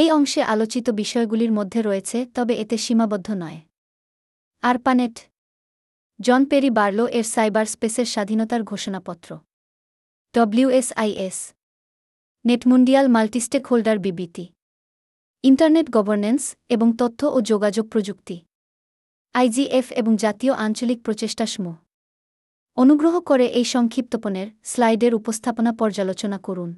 এই অংশে আলোচিত বিষয়গুলির মধ্যে রয়েছে, তবে এতে সীমাবদ্ধ নয়। আরপানেট, জন পেরি বার্লো এর সাইবার স্পেসের স্বাধীনতার ঘোষণাপত্র। ডব্লিউএসআইএস নেটমুন্ডিয়াল মাল্টিস্টেক হোল্ডার বিবিতি। ইন্টারনেট গভর্নেন্স এবং তথ্য ও যোগাযোগ প্রযুক্তি। আইজিএফ এবং জাতীয় আঞ্চলিক প্রচেষ্টা সমূহ। অনুগ্রহ করে এই সংক্ষিপ্তপনের স্লাইডের উপস্থাপনা পর্যালোচনা করুন।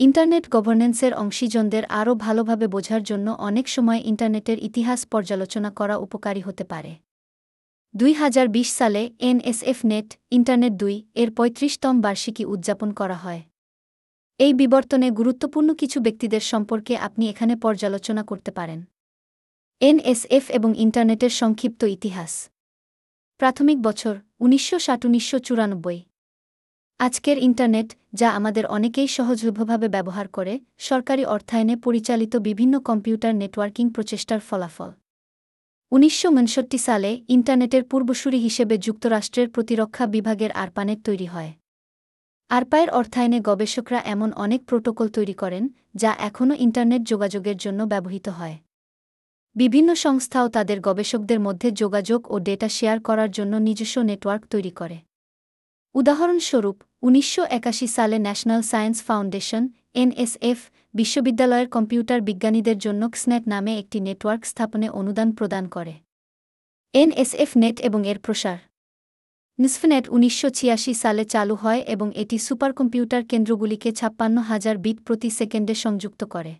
ইন্টারনেট গভর্নেন্সের অংশীজনদের আরও ভালোভাবে বোঝার জন্য অনেক সময় ইন্টারনেটের ইতিহাস পর্যালোচনা করা উপকারী হতে পারে। দুই হাজার বিশ সালে এনএসএফ নেট, ইন্টারনেট দুই, এর পঁয়ত্রিশতম বার্ষিকী উদযাপন করা হয়। এই বিবর্তনে গুরুত্বপূর্ণ কিছু ব্যক্তিদের সম্পর্কে আপনি এখানে পর্যালোচনা করতে পারেন। এনএসএফ এবং ইন্টারনেটের সংক্ষিপ্ত ইতিহাস। প্রাথমিক বছর, উনিশশো উনিশশো চুরানব্বই। আজকের ইন্টারনেট, যা আমাদের অনেকেই সহজলভ্যভাবে ব্যবহার করে, সরকারি অর্থায়নে পরিচালিত বিভিন্ন কম্পিউটার নেটওয়ার্কিং প্রচেষ্টার ফলাফল। উনিশশো সালে ইন্টারনেটের পূর্বসূরি হিসেবে যুক্তরাষ্ট্রের প্রতিরক্ষা বিভাগের আরপানেট তৈরি হয়। আরপায়ের অর্থায়নে গবেষকরা এমন অনেক প্রোটোকল তৈরি করেন, যা এখনও ইন্টারনেট যোগাযোগের জন্য ব্যবহৃত হয়। বিভিন্ন সংস্থাও তাদের গবেষকদের মধ্যে যোগাযোগ ও ডেটা শেয়ার করার জন্য নিজস্ব নেটওয়ার্ক তৈরি করে। উদাহরণস্বরূপ, উনিশশো একাশি সালে ন্যাশনাল সায়েন্স ফাউন্ডেশন, এনএসএফ, বিশ্ববিদ্যালয়ের কম্পিউটার বিজ্ঞানীদের জন্য ক্সনেট নামে একটি নেটওয়ার্ক স্থাপনে অনুদান প্রদান করে। এনএসএফ নেট এবং এর প্রসার। নিসফনেট উনিশশো ছিয়াশি সালে চালু হয় এবং এটি সুপারকম্পিউটার কেন্দ্রগুলিকে ছাপ্পান্ন হাজার বিট প্রতি সেকেন্ডে সংযুক্ত করে।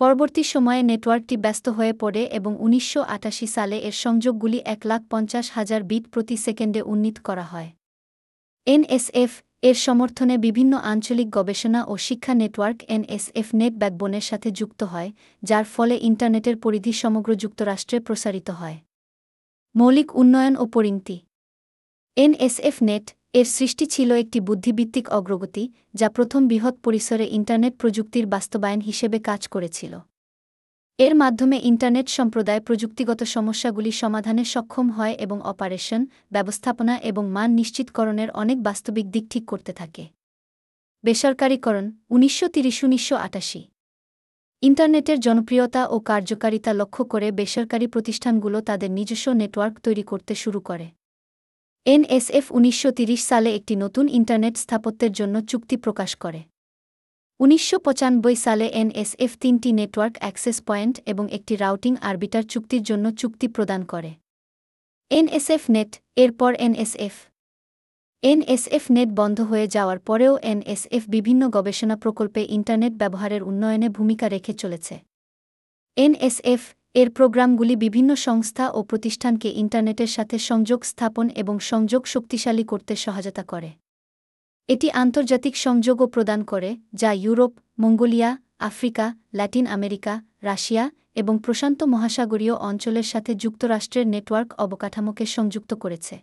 পরবর্তী সময়ে নেটওয়ার্কটি ব্যস্ত হয়ে পড়ে এবং উনিশশো আটাশি সালে এর সংযোগগুলি এক লাখ পঞ্চাশ হাজার বিট প্রতি সেকেন্ডে উন্নীত করা হয়। এনএসএফ এর সমর্থনে বিভিন্ন আঞ্চলিক গবেষণা ও শিক্ষা নেটওয়ার্ক এনএসএফ নেট ব্যাকবোনের সাথে যুক্ত হয়, যার ফলে ইন্টারনেটের পরিধি সমগ্র যুক্তরাষ্ট্রে প্রসারিত হয়। মৌলিক উন্নয়ন ও পরিণতি এনএসএফ নেট এর সৃষ্টি ছিল একটি বুদ্ধিভিত্তিক অগ্রগতি, যা প্রথম বৃহৎ পরিসরে ইন্টারনেট প্রযুক্তির বাস্তবায়ন হিসেবে কাজ করেছিল। এর মাধ্যমে ইন্টারনেট সম্প্রদায় প্রযুক্তিগত সমস্যাগুলি সমাধানে সক্ষম হয় এবং অপারেশন, ব্যবস্থাপনা এবং মান নিশ্চিতকরণের অনেক বাস্তবিক দিক ঠিক করতে থাকে। বেসরকারীকরণ, উনিশশো তিরিশ, উনিশশো আটাশি। ইন্টারনেটের জনপ্রিয়তা ও কার্যকারিতা লক্ষ্য করে বেসরকারি প্রতিষ্ঠানগুলো তাদের নিজস্ব নেটওয়ার্ক তৈরি করতে শুরু করে। এনএসএফ উনিশশো সালে একটি নতুন ইন্টারনেট স্থাপত্যের জন্য চুক্তি প্রকাশ করে। উনিশশো পঁচানব্বই সালে এনএসএফ তিনটি নেটওয়ার্ক অ্যাক্সেস পয়েন্ট এবং একটি রাউটিং আরবিটার চুক্তির জন্য চুক্তি প্রদান করে। এনএসএফ নেট, এরপর এনএসএফ। এনএসএফ নেট বন্ধ হয়ে যাওয়ার পরেও এনএসএফ বিভিন্ন গবেষণা প্রকল্পে ইন্টারনেট ব্যবহারের উন্নয়নে ভূমিকা রেখে চলেছে। এনএসএফ, এর প্রোগ্রামগুলি বিভিন্ন সংস্থা ও প্রতিষ্ঠানকে ইন্টারনেটের সাথে সংযোগ স্থাপন এবং সংযোগ শক্তিশালী করতে সহায়তা করে। এটি আন্তর্জাতিক সংযোগও প্রদান করে, যা Europe, Mongolia, Africa, Latin America, Russia এবং প্রশান্ত মহাসাগরীয় অঞ্চলের সাথে যুক্তরাষ্ট্রের নেটওয়ার্ক অবকাঠামোকে সংযুক্ত করেছে।